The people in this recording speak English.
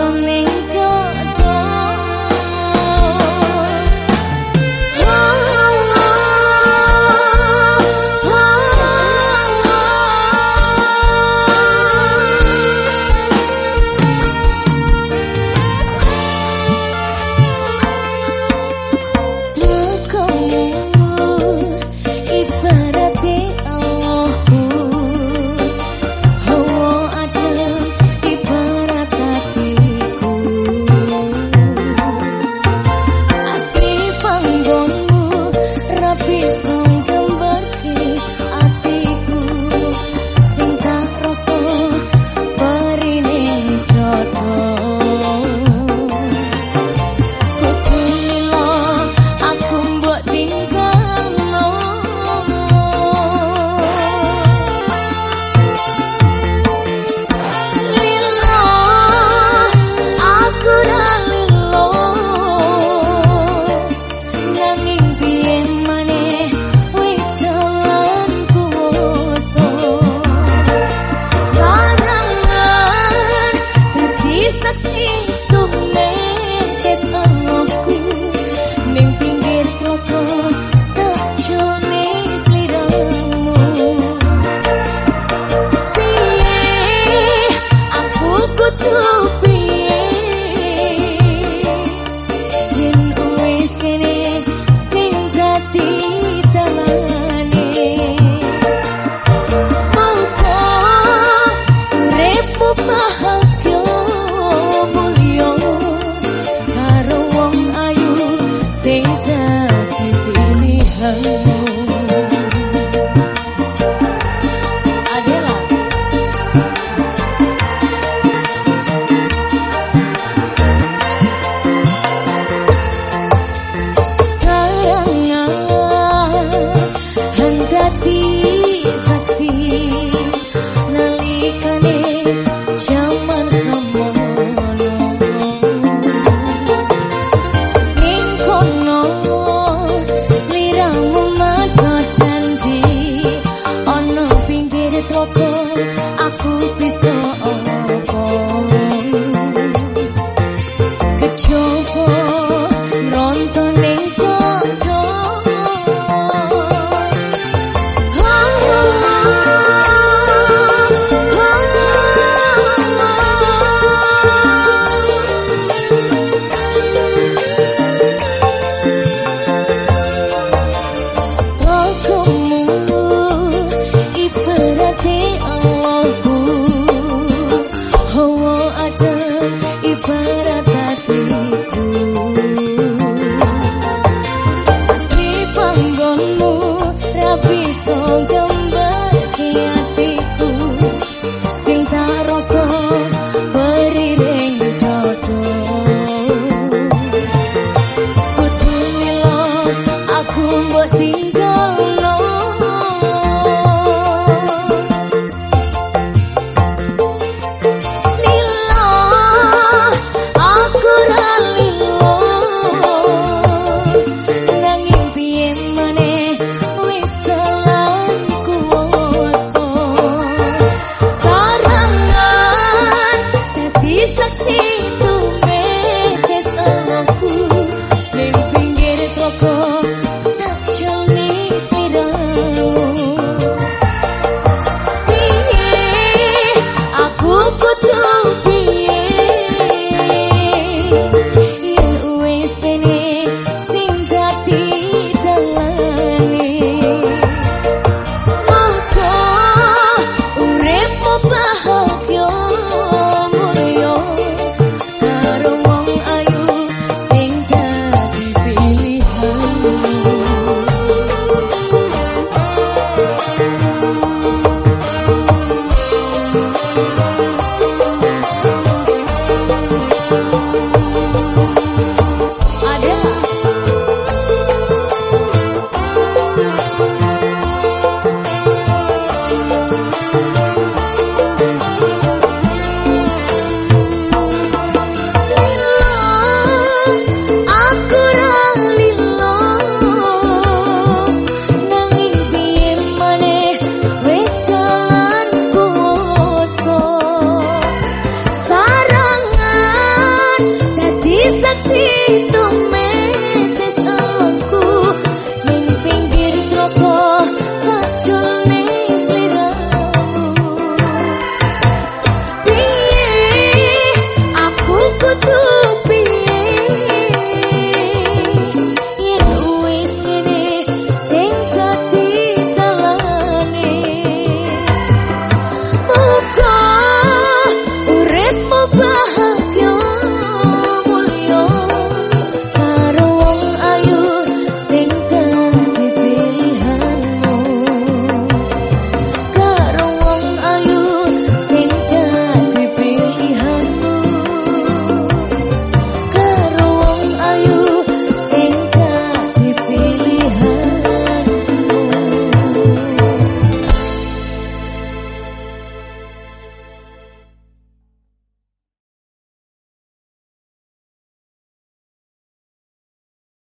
conmigo. Oh.